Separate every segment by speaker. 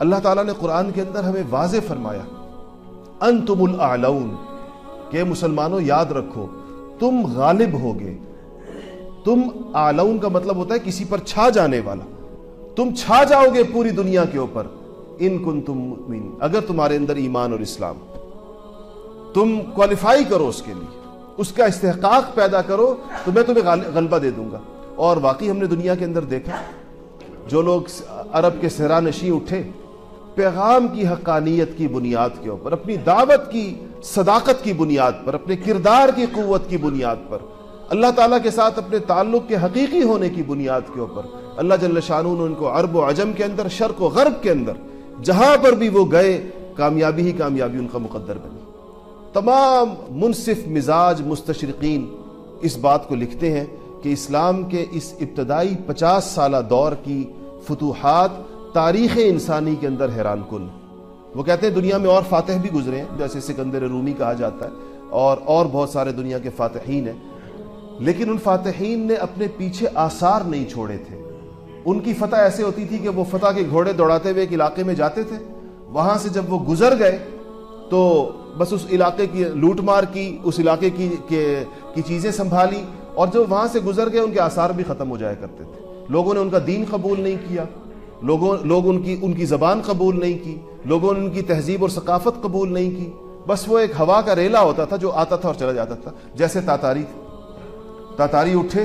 Speaker 1: اللہ تعالیٰ نے قرآن کے اندر ہمیں واضح فرمایا، انتم الاعلون، کہ مسلمانوں یاد رکھو، تم غالب ہوگے۔ تم آلون کا مطلب ہوتا ہے کسی پر چھا جانے والا۔ تم چھا جاؤ گے پوری دنیا کے اوپر۔ ان کن تم اگر تمہارے اندر ایمان اور اسلام۔ تم کوالیفائی کرو اس کے لیے۔ اس کا استحقاق پیدا کرو، تو میں تمہیں غلبہ دے دوں گا۔ اور واقعی ہم نے دنیا کے اندر دیکھا، جو لوگ عرب کے سہرا نشی اٹھے پیغام کی حقانیت کی بنیاد کے اوپر، اپنی دعوت کی صداقت کی بنیاد پر، اپنے کردار کی قوت کی بنیاد پر، اللہ تعالیٰ کے ساتھ اپنے تعلق کے حقیقی ہونے کی بنیاد کے اوپر، اللہ جل شاہ نے ان کو عرب و عجم کے اندر، شرق و غرب کے اندر، جہاں پر بھی وہ گئے، کامیابی ہی کامیابی ان کا مقدر بنی۔ تمام منصف مزاج مستشرقین اس بات کو لکھتے ہیں کہ اسلام کے اس ابتدائی پچاس سالہ دور کی فتوحات تاریخ انسانی کے اندر حیران کن۔ وہ کہتے ہیں دنیا میں اور فاتح بھی گزرے ہیں، جیسے سکندر رومی کہا جاتا ہے، اور اور بہت سارے دنیا کے فاتحین ہیں۔ لیکن ان فاتحین نے اپنے پیچھے آثار نہیں چھوڑے تھے۔ ان کی فتح ایسے ہوتی تھی کہ وہ فتح کے گھوڑے دوڑاتے ہوئے ایک علاقے میں جاتے تھے۔ وہاں سے جب وہ گزر گئے، تو بس اس علاقے کی لوٹ مار کی، اس علاقے کی کی چیزیں سنبھالی، اور جب وہاں سے گزر گئے، ان کے آثار بھی ختم ہو جایا کرتے تھے۔ لوگوں نے ان کا دین قبول نہیں کیا۔ لوگوں لوگ ان کی ان کی زبان قبول نہیں کی، لوگوں نے ان کی تہذیب اور ثقافت قبول نہیں کی۔ بس وہ ایک ہوا کا ریلا ہوتا تھا جو آتا تھا اور چلا جاتا تھا، جیسے تاتاری۔ تھی تاتاری اٹھے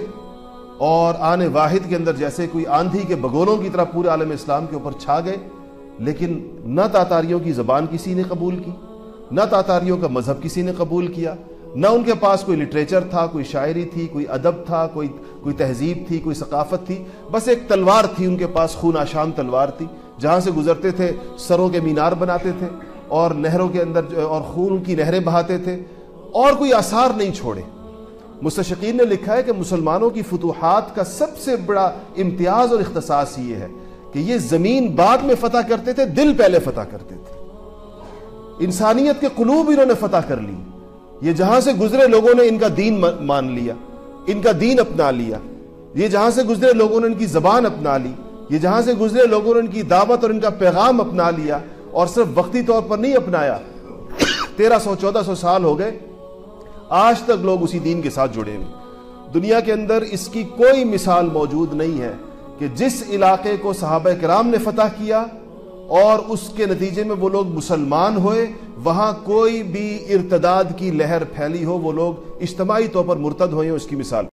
Speaker 1: اور آنے واحد کے اندر جیسے کوئی آندھی کے بگولوں کی طرح پورے عالم اسلام کے اوپر چھا گئے، لیکن نہ تاتاریوں کی زبان کسی نے قبول کی، نہ تاتاریوں کا مذہب کسی نے قبول کیا۔ نہ ان کے پاس کوئی لٹریچر تھا، کوئی شاعری تھی، کوئی ادب تھا، کوئی کوئی تہذیب تھی، کوئی ثقافت تھی، بس ایک تلوار تھی ان کے پاس، خون آشام تلوار تھی، جہاں سے گزرتے تھے، سروں کے مینار بناتے تھے اور نہروں کے اندر اور خون کی نہریں بہاتے تھے، اور کوئی آثار نہیں چھوڑے۔ مستشقین نے لکھا ہے کہ مسلمانوں کی فتوحات کا سب سے بڑا امتیاز اور اختصاص یہ ہے کہ یہ زمین بعد میں فتح کرتے تھے، دل پہلے فتح کرتے تھے۔ انسانیت کے قلوب انہوں نے فتح کر لی۔ یہ جہاں سے گزرے لوگوں نے ان کا دین مان لیا، ان کا دین اپنا لیا، یہ جہاں سے گزرے لوگوں نے ان کی زبان اپنا لی، یہ جہاں سے گزرے لوگوں نے ان کی دعوت اور ان کا پیغام اپنا لیا اور صرف وقتی طور پر نہیں اپنایا، تیرہ سو، چودہ سو سال ہو گئے، آج تک لوگ اسی دین کے ساتھ جڑے ہوئے دنیا کے اندر اس کی کوئی مثال موجود نہیں ہے کہ جس علاقے کو صحابہ کرام نے فتح کیا اور اس کے نتیجے میں وہ لوگ مسلمان ہوئے، وہاں کوئی بھی ارتداد کی لہر پھیلی ہو، وہ لوگ اجتماعی طور پر مرتد ہوئے اس کی مثال۔